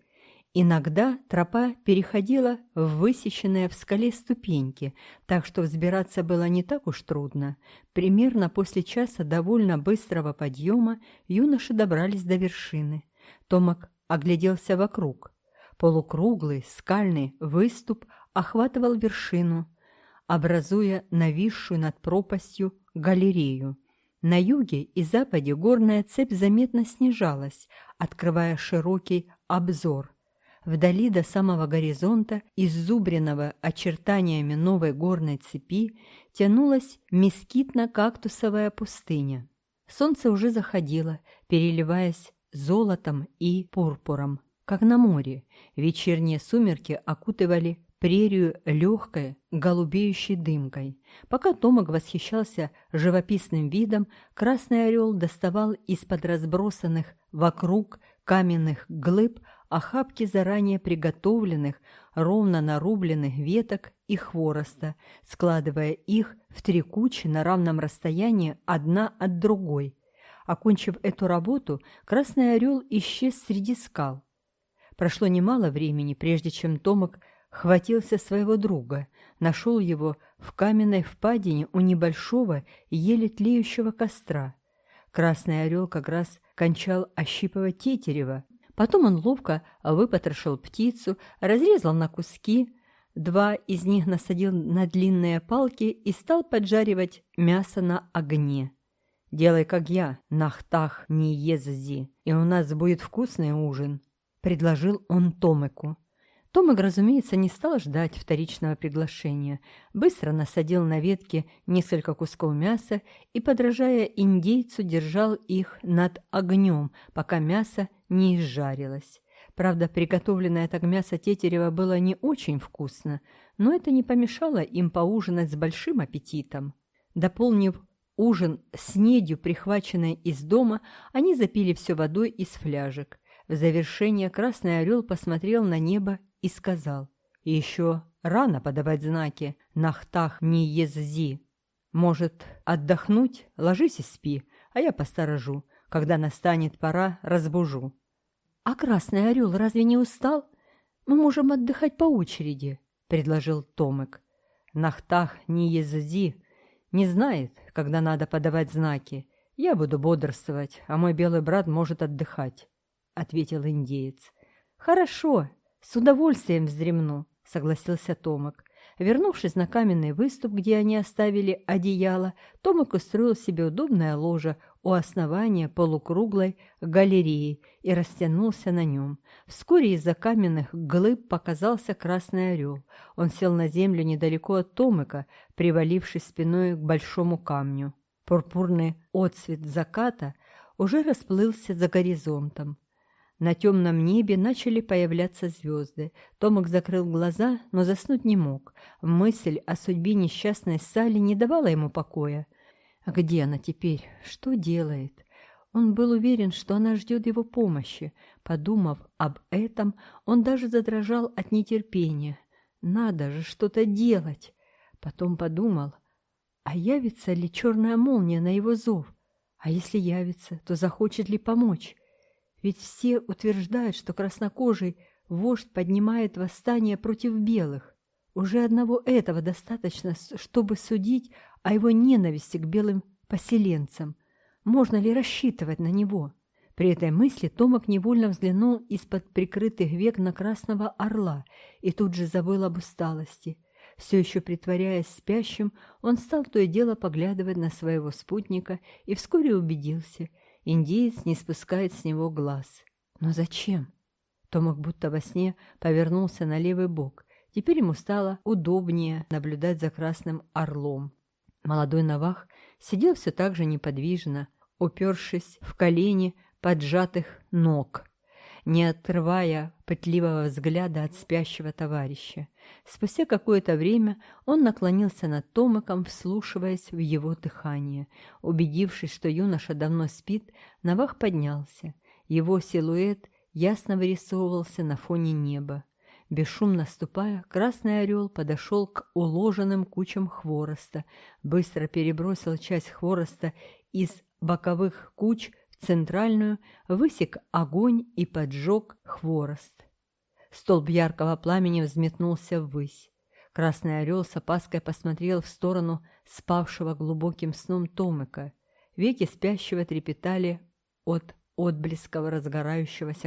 Иногда тропа переходила в высеченные в скале ступеньки, так что взбираться было не так уж трудно. Примерно после часа довольно быстрого подъема юноши добрались до вершины. Томак огляделся вокруг – Полукруглый скальный выступ охватывал вершину, образуя нависшую над пропастью галерею. На юге и западе горная цепь заметно снижалась, открывая широкий обзор. Вдали до самого горизонта, иззубренного очертаниями новой горной цепи, тянулась мескитно-кактусовая пустыня. Солнце уже заходило, переливаясь золотом и пурпуром как на море. Вечерние сумерки окутывали прерию легкой, голубеющей дымкой. Пока Томок восхищался живописным видом, Красный Орел доставал из-под разбросанных вокруг каменных глыб охапки заранее приготовленных, ровно нарубленных веток и хвороста, складывая их в три кучи на равном расстоянии одна от другой. Окончив эту работу, Красный Орел исчез среди скал. Прошло немало времени, прежде чем Томок хватился своего друга, нашел его в каменной впадине у небольшого, еле тлеющего костра. Красный орел как раз кончал ощипывать тетерева. Потом он ловко выпотрошил птицу, разрезал на куски, два из них насадил на длинные палки и стал поджаривать мясо на огне. «Делай, как я, нахтах не еззи, и у нас будет вкусный ужин», Предложил он Томеку. Томик, разумеется, не стал ждать вторичного приглашения. Быстро насадил на ветке несколько кусков мяса и, подражая индейцу, держал их над огнем, пока мясо не изжарилось. Правда, приготовленное так мясо тетерева было не очень вкусно, но это не помешало им поужинать с большим аппетитом. Дополнив ужин с недью, прихваченной из дома, они запили все водой из фляжек завершение красный орел посмотрел на небо и сказал, «Еще рано подавать знаки Нахтах Ниеззи. Может, отдохнуть? Ложись и спи, а я посторожу. Когда настанет пора, разбужу». «А красный орел разве не устал? Мы можем отдыхать по очереди», — предложил Томек. «Нахтах Ниеззи не знает, когда надо подавать знаки. Я буду бодрствовать, а мой белый брат может отдыхать» ответил индеец. «Хорошо, с удовольствием вздремну», — согласился Томок. Вернувшись на каменный выступ, где они оставили одеяло, Томок устроил себе удобное ложе у основания полукруглой галереи и растянулся на нем. Вскоре из-за каменных глыб показался красный орел. Он сел на землю недалеко от Томыка, привалившись спиной к большому камню. Пурпурный отсвет заката уже расплылся за горизонтом. На темном небе начали появляться звезды. Томок закрыл глаза, но заснуть не мог. Мысль о судьбе несчастной Салли не давала ему покоя. А где она теперь? Что делает? Он был уверен, что она ждет его помощи. Подумав об этом, он даже задрожал от нетерпения. Надо же что-то делать. Потом подумал, а явится ли черная молния на его зов? А если явится, то захочет ли помочь? Ведь все утверждают, что краснокожий вождь поднимает восстание против белых. Уже одного этого достаточно, чтобы судить о его ненависти к белым поселенцам. Можно ли рассчитывать на него? При этой мысли Томок невольно взглянул из-под прикрытых век на красного орла и тут же забыл об усталости. Все еще притворяясь спящим, он стал то и дело поглядывать на своего спутника и вскоре убедился – Индеец, не спускает с него глаз. Но зачем? Томак будто во сне повернулся на левый бок. Теперь ему стало удобнее наблюдать за красным орлом. Молодой Навах сидел все так же неподвижно, упершись в колени поджатых ног не отрывая пытливого взгляда от спящего товарища. Спустя какое-то время он наклонился над Томаком, вслушиваясь в его дыхание. Убедившись, что юноша давно спит, Навах поднялся. Его силуэт ясно вырисовывался на фоне неба. Бесшумно ступая, Красный Орел подошел к уложенным кучам хвороста, быстро перебросил часть хвороста из боковых куч центральную, высек огонь и поджег хворост. Столб яркого пламени взметнулся ввысь. Красный орел с опаской посмотрел в сторону спавшего глубоким сном Томыка. Веки спящего трепетали от отблесков разгорающегося